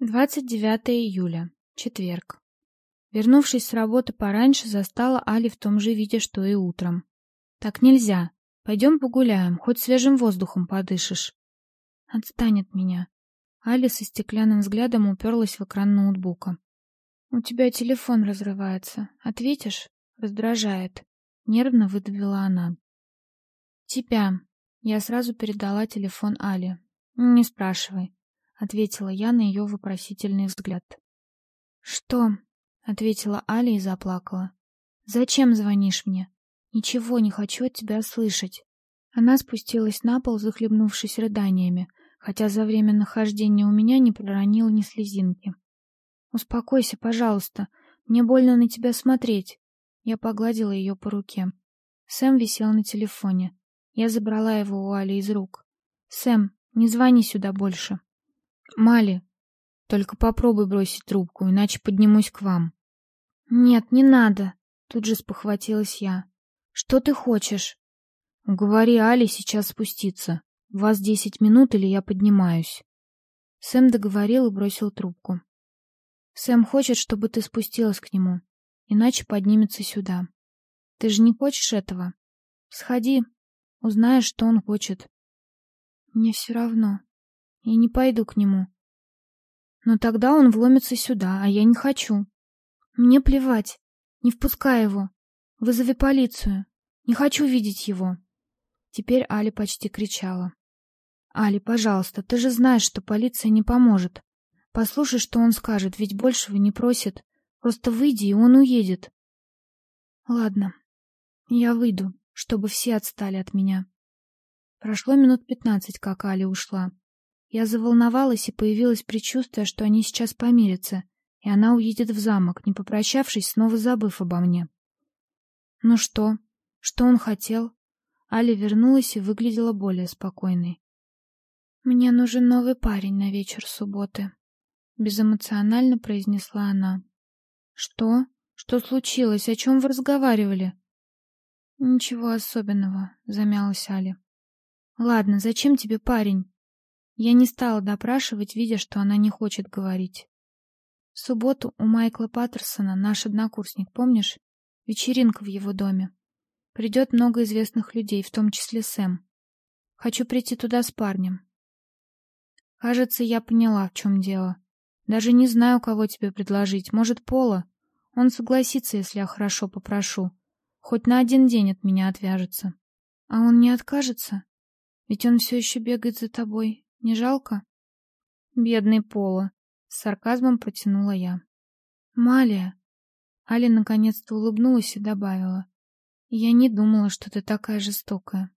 29 июля. Четверг. Вернувшись с работы пораньше, застала Али в том же виде, что и утром. «Так нельзя. Пойдем погуляем, хоть свежим воздухом подышишь». «Отстань от меня». Али со стеклянным взглядом уперлась в экран ноутбука. «У тебя телефон разрывается. Ответишь?» «Раздражает». Нервно выдавила она. «Тебя». Я сразу передала телефон Али. «Не спрашивай ответила я на ее вопросительный взгляд. Что? ответила Аля и заплакала. Зачем звонишь мне? Ничего не хочу от тебя слышать. Она спустилась на пол, захлебнувшись рыданиями, хотя за время нахождения у меня не проронила ни слезинки. Успокойся, пожалуйста. Мне больно на тебя смотреть. Я погладила ее по руке. Сэм висел на телефоне. Я забрала его у Али из рук. Сэм, не звони сюда больше. Мали, только попробуй бросить трубку, иначе поднимусь к вам. Нет, не надо, тут же спохватилась я. Что ты хочешь? Говори Али сейчас спуститься. У вас десять минут или я поднимаюсь. Сэм договорил и бросил трубку. Сэм хочет, чтобы ты спустилась к нему, иначе поднимется сюда. Ты же не хочешь этого? Сходи, узнаешь, что он хочет. Мне все равно. Я не пойду к нему. Но тогда он вломится сюда, а я не хочу. Мне плевать. Не впускай его. Вызови полицию. Не хочу видеть его. Теперь Али почти кричала. Али, пожалуйста, ты же знаешь, что полиция не поможет. Послушай, что он скажет, ведь большего не просит. Просто выйди, и он уедет. Ладно. Я выйду, чтобы все отстали от меня. Прошло минут пятнадцать, как Али ушла. Я заволновалась, и появилось предчувствие, что они сейчас помирятся, и она уедет в замок, не попрощавшись, снова забыв обо мне. Ну что? Что он хотел? Али вернулась и выглядела более спокойной. Мне нужен новый парень на вечер субботы, безэмоционально произнесла она. Что? Что случилось? О чем вы разговаривали? Ничего особенного, замялась Али. Ладно, зачем тебе парень? Я не стала допрашивать, видя, что она не хочет говорить. В субботу у Майкла Паттерсона, наш однокурсник, помнишь? Вечеринка в его доме. Придет много известных людей, в том числе Сэм. Хочу прийти туда с парнем. Кажется, я поняла, в чем дело. Даже не знаю, кого тебе предложить. Может, Пола? Он согласится, если я хорошо попрошу. Хоть на один день от меня отвяжется. А он не откажется? Ведь он все еще бегает за тобой. Не жалко? Бедный Пола, с сарказмом протянула я. Малия. Али наконец-то улыбнулась и добавила: "Я не думала, что ты такая жестокая".